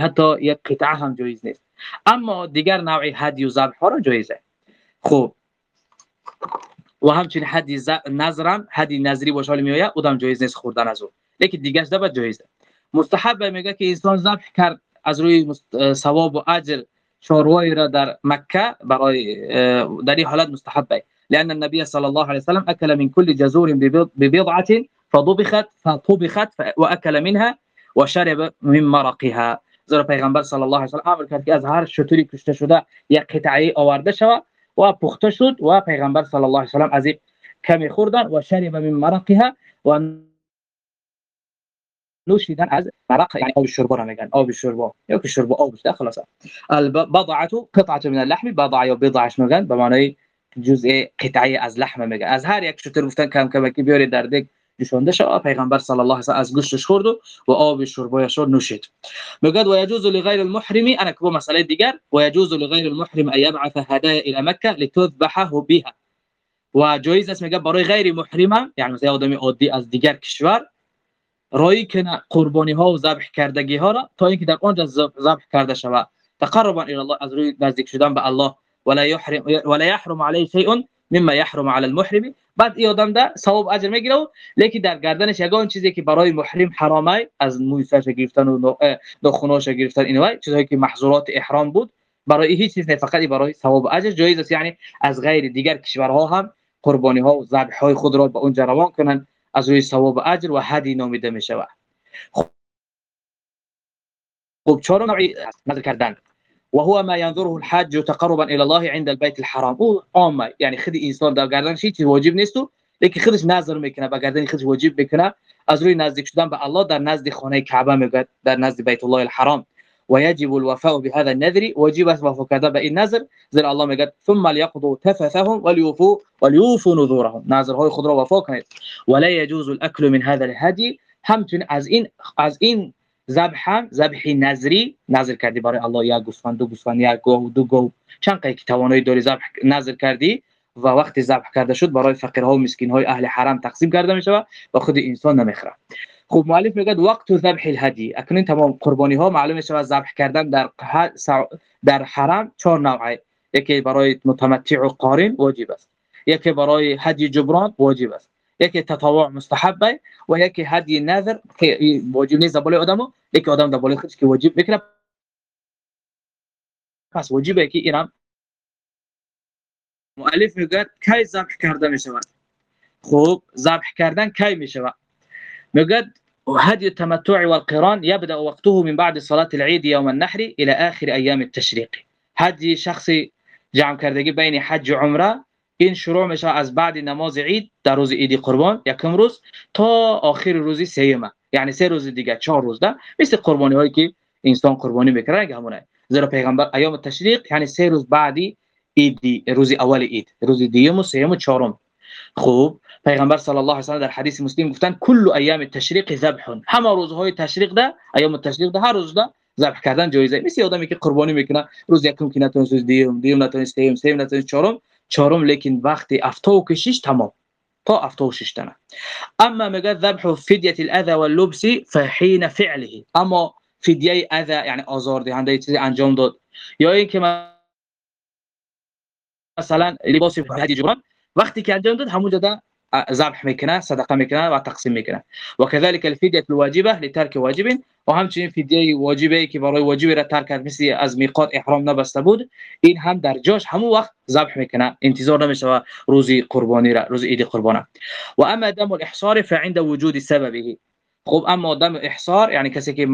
حتی یک قطعه هم جایز نیست. اما دیگر نوع هدی و ذبح ها را جایزه. خوب و همچنین هدی نظرم هدی نظری باشه میآید اودم جایز نیست خوردن از او. لیکن دیگه ده جایزه. مستحب میگه که انسان ذبح کرد از روی ثواب و اجر شوروی را در مکه برای در این حالت مستحبه. لأن النبي صلى الله عليه وسلم أكل من كل جزور ببضعة فطبخت فطبخت وأكل منها وشرب من مرقها. زیرا پیغمبر صلی الله علیه و سلم أمر کرد که از هر شطوری کشته شده یک قطعه آورده شود و پخته شد و پیغمبر صلی الله علیه و سلم از کمی خوردن و شرب من مرقها و نوشیدن از مرق یعنی آب شوربه را میگن آب شوربه یا که شوربه آب ده خلاص. البضعه قطعة من اللحم بضع یا بضعش میگن به معنای جزء قطعة از لحم میگه از هر یک شتر گفتن کم کم که بیاری در دک جوشانده شد پیغمبر صلی الله علیه و از گوشتش خورد و آب شوربه شد نوشید. میگه و یجوز لغیر المحرم أنا که مسئله دیگر و یجوز لغیر المحرم أن یبعث هدايا إلى مکه لتذبحه بها. و جایز است میگه برای غیر محرم یعنی مثلا آدمی عادی از دیگر کشور رایی کنه قربانی ها و ذبح کردگی ها را تا اینکه در آنجا ذبح کرده شود. تقربا الى الله از روی نزدیک شدن به الله. ولا يحرم ولا يحرم عليه شيء مما يحرم على المحرم. بعد این آدم ده ثواب اجر می‌گیره لیکن در گردنش یگان چیزی که برای محرم حرامه از موی سرش گرفتن و ناخوناش گرفتن اینوای چیزهایی که محظورات احرام بود برای هیچ چیز نه فقط برای ثواب اجر. جایز است یعنی از غیر دیگر کشورها هم قربانی ها و ذبح های خود را به اونجا روان کنن. از روی ثواب اجر و هدی نامیده می شود خب چهارم نوعی نظر کردن. وهو ما ينظره الحاج تقربا إلى الله عند البيت الحرام. أو عامه يعني خدي انسان در گردن چیز واجب نیست لیکن خودش نظر میکنه با گردن خودش واجب میکنه. از روی نزدیک شدن به الله در نزد خانه کعبه میگه در نزد بیت الله الحرام. ويجب الوفاء بهذا النذر. به این نظر زیر الله میگه ثم ليقضوا تفثهم وليوفوا وليوفوا نذورهم. خود را وفا کنید ولا يجوز الأكل من هذا الهدي. همچنین از این از این ذبح ذبح نظری نظر کردی برای الله یک گوسفند دو گوسفند یک گاو دو گاو چند قی که توانایی داری ذبح نظر کردی و وقتی ذبح کرده شد برای فقیرها و مسکین أهل حرم تقسیم کرده می شود و خود انسان نمیخره خب مؤلف میگه وقت ذبح الهدی. اکنون تمام قربانی ها معلوم شود ذبح کردن در در حرم چهار نوعه. یکی برای متمتع و قارن واجب است. یکی برای هدی جبران واجب است. یکی تطوع مستحبه و یکی هدی نظر که واجب نیست بالای آدمو. یکی آدم در بالای خودش که واجب می‌کنه. پس واجبه که اینم مؤلف میگه کی ذبح کرده می‌شود؟ خوب ذبح کردن کی می‌شود؟ میگه هدي التمتع والقران يبدأ وقته من بعد صلاة العيد يوم النحر إلى آخر أيام التشريق. هدي شخصی جمع کردگی بین حج و عمرة شروع میشه از بعد نماز عید در روز عید قربان یکم روز تا آخر روز سیمه. یعنی سه روز دیگه چهار روز ده مثل قربانی هایی که انسان قربانی میکنه همونه. زیرا پیغمبر ایام تشریق یعنی سه روز بعدی عید روز اول عید روز دیگه و سوم و چهارم. خوب. پیغمبر صلی الله علیه و در حدیث مسلم گفتن کل ایام التشریق ذبح. همه روزهای تشریق ده ایام التشریق ده هر روز ده ذبح کردن جایزه. مثل آدمی که قربانی میکنه روز یکم که نتونست روز دیگه دیگه نتونست سیم سیم نتونست چهارم چهارم لیکن وقتی افتا و کشیش تمام. تا افتا و شش تنه. اما میگه ذبح فدیه الاذى واللبس فحين فعله. اما فدیه اذى یعنی آزار دهنده چیزی انجام داد. یا اینکه مثلا لباس هدی جبران وقتی که انجام داد همونجا ذبح می‌کنه صدقه می‌کنه و تقسیم می‌کنه و كذلك الفديه الواجبه لترك واجب. و همچنین فدیه واجبه که برای واجبی را ترک کرد مثل از میقات احرام نبسته بود این هم در جاش همون وقت ذبح می‌کنه انتظار نمیشه روزی قربانی را روز عید قربانه. و اما دم الاحصار فعند وجود سببه. خب اما دم احصار یعنی کسی که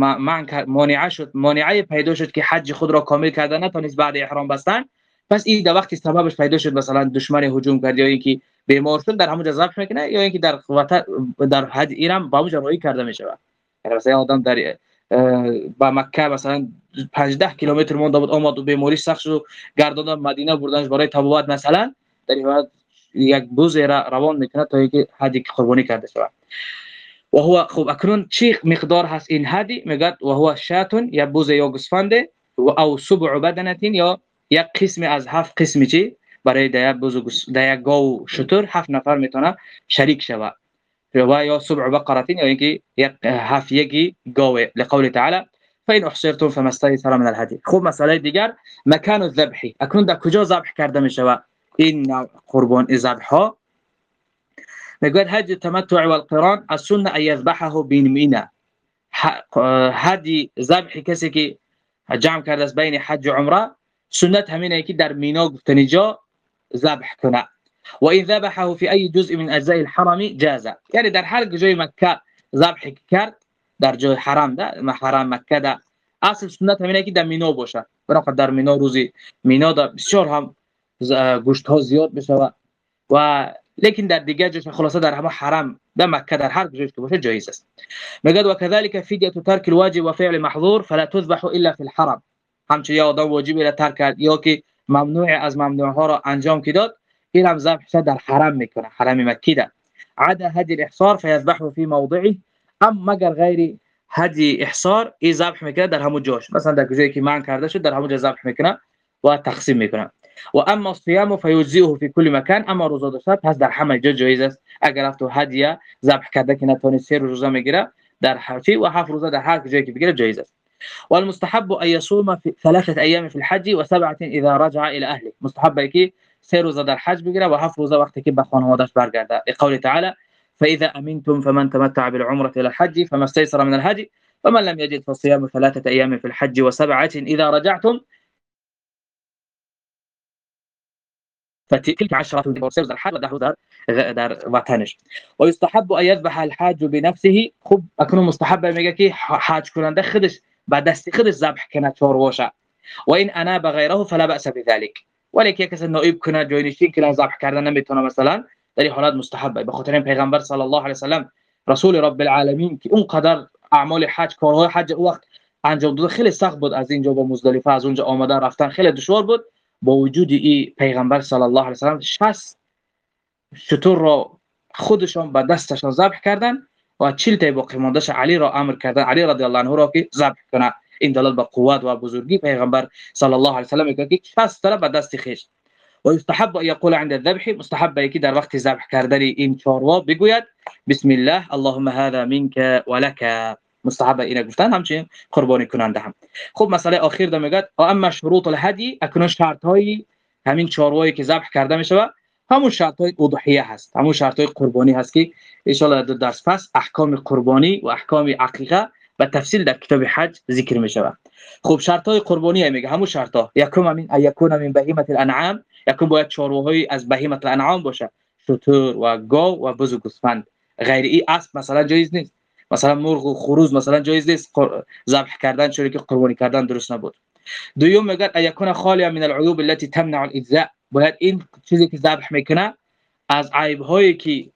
مانع شد مانعه پیدا شد که حج خود را کامل کرده نتونست بعد احرام بستن پس این در وقتی سببش پیدا شد مثلا دشمن هجوم کرد یا اینکه بیمار شد در همون ذبح می‌کنه یا اینکه در وطن در حد ایران با اونجا روی کرده میشه. یعنی مثلا آدم در با مکه مثلا 15 کیلومتر مونده بود اومد و بیماری سخت شد گردان مدینه بردنش برای تبوات مثلا. در این یک بوز را روان می‌کنه تا اینکه حدی که قربانی کرده شود. و هو خب اکنون چی مقدار هست این حدی؟ میگه و هو شاتون یا بوز یا گوسفند و او سبع بدنتین یا یک قسم از هفت قسم چی؟ برای ده بزرگ ده گاو شتر هفت نفر می‌تونه شریک شود و یا سبع یا اینکه یک هفت یکی گاو لقول تعالی فإن احصرتم فما استيسر من الهدي خوب مسئله دیگر مکان الذبح. اکنون در کجا ذبح کرده می شود این قربان ذبح ها می‌گوید حج تمتع و القران السنه ان يذبحه بين مینا هدی ذبح کسی که جمع کرده است بین حج و عمره سنت همینه که در مینا گفتنی جا ذبح کنه و این ذبحه فی ای جزء من أجزاء الحرم جاز یعنی در هر جای مکه ذبح کرد در جای حرم ده حرم مکه ده أصل سنت همینه که در مینا باشه برای در مینا روزی مینا ده بسیار هم گوشت ها زیاد بشه و لیکن در دیگه جاش خلاصة در همه حرم در مکه در هر جایی که باشه جایز است. میگه و كذلك فدیه ترک الواجب و فعل محظور فلا تذبح إلا في الحرم. همچنین آدم واجبی را ترک کرد یا که ممنوع از ممنوع ها را انجام کی داد این هم ذبح در حرم می‌کنه حرم مکی ده عدا هدی الاحصار فيذبحه في موضعه ام مگر غیر هدی احصار این ذبح می‌کنه در همون جاش. مثلا در جایی که من کرده شد در همون جا ذبح می‌کنه و تقسیم می‌کنه. و اما الصيام فيجزئه في كل مكان اما روزه داشت پس در همه جا جایز است. اگر رفت هدیه ذبح کرده که نتونه سه روزه می‌گیره در حفی و هفت روزه در هر جایی که بگیره جایز است. والمستحب أن يصوم في ثلاثة أيام في الحج وسبعة إذا رجع إلى أهله. مستحب که سه روزة در حج بگیره و هفت روزه وقتی که به خانواده‌اش برگرده قول تعالی فإذا أمنتم فمن تمتع بالعمرة إلى الحج فما استيسر من الهدي فمن لم يجد فصيام ثلاثة أيام في الحج وسبعة إذا رجعتم فتلك عشرة در الحج ده در وطنش. و يستحب أن يذبح الحاج بنفسه. خب اکنون مستحب میگه که حج کننده خودش با دست خودش ذبح کنه چارواشه و این انا بغیره فلا باس بذلك ولی کسی نائب کنه جاینشین کنه ذبح کردن نمی‌تونه مثلا در این حالت مستحبه. به خاطر پیغمبر صلی الله علیه و سلم رسول رب العالمین که اون قدر اعمال حج کارهای حج وقت انجام داده خیلی سخت بود از اینجا با مزدلفه از اونجا آمدن رفتن خیلی دشوار بود. با وجود این پیغمبر صلی الله علیه و سلم 60 شطور را خودشان به دستشان ذبح کردن. و 40 تا باقی علی را امر کردن. علی رضی الله عنه را که ذبح کنه. این دلال به قوت و بزرگی پیغمبر صلی الله علیه و سلم که 60 تا به دست خیش. و یستحب ان یقول عند الذبح مستحب که در وقت ذبح کردن این چاروا بگوید بسم الله اللهم هذا منك ولك مستحب اینا گفتن همچنین قربانی کننده هم. خب مسئله اخیر ده میگه اما شروط الهدی اکنون شرط های همین چاروایی که ذبح کرده میشه همون شرط های اضحیه هست. همون شرط های قربانی هست که ان در درس پس احکام قربانی و احکام عقیقه به تفصیل در کتاب حج ذکر می شود خب شرط های قربانی میگه. همون شرط ها یکم من یکون من بهیمه الانعام. یکم باید چارواهای از بهیمه الانعام باشه. شتر و گاو و بز و غیر ای اسب مثلا جایز نیست. مثلا مرغ و خروز مثلا جایز نیست. ذبح کردن چون که قربانی کردن درست نبود. دوم میگه یکون خالی من العیوب التي تمنع الاجزاء باید این چیزی که ذبح می‌کنه از عیب هایی که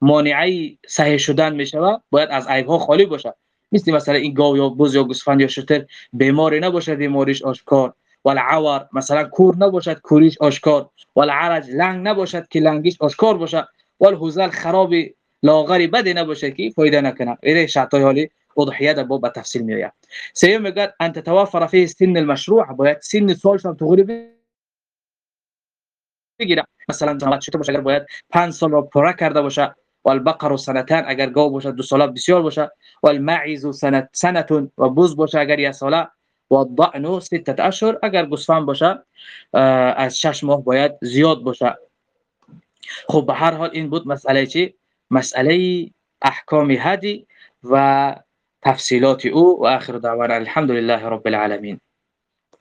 مانعی صحیح شدن می‌شوه باید از عیب ها خالی باشه. مثل مثلا این گاو یا بز یا گوسفند یا شتر بیماری نباشه بیماریش آشکار. ولا عور مثلا کور نباشد کوریش آشکار. ولا عرج لنگ نباشد که لنگیش آشکار باشه. ولا حوزل خراب لاغری بدی نباشه که فایده نکنه. این شرطای حالی اضحیه در باب تفصیل میآید. سیوم میگه انت توفر فيه سن المشروع. باید سن سالش هم بگیره مثلا زحمت شده باشه اگر باید 5 سال را پره کرده باشه و البقر سنتان اگر گاو باشه دو ساله بسیار باشه و المعز سنت سنتون و بز باشه اگر یک ساله و الضأن ستة اشهر اگر گوسفند باشه از 6 ماه باید زیاد باشه. خب به هر حال این بود مسئله چی؟ مسئله احکام هدی و تفصیلات أو. و آخر دعوانا الحمد لله رب العالمین.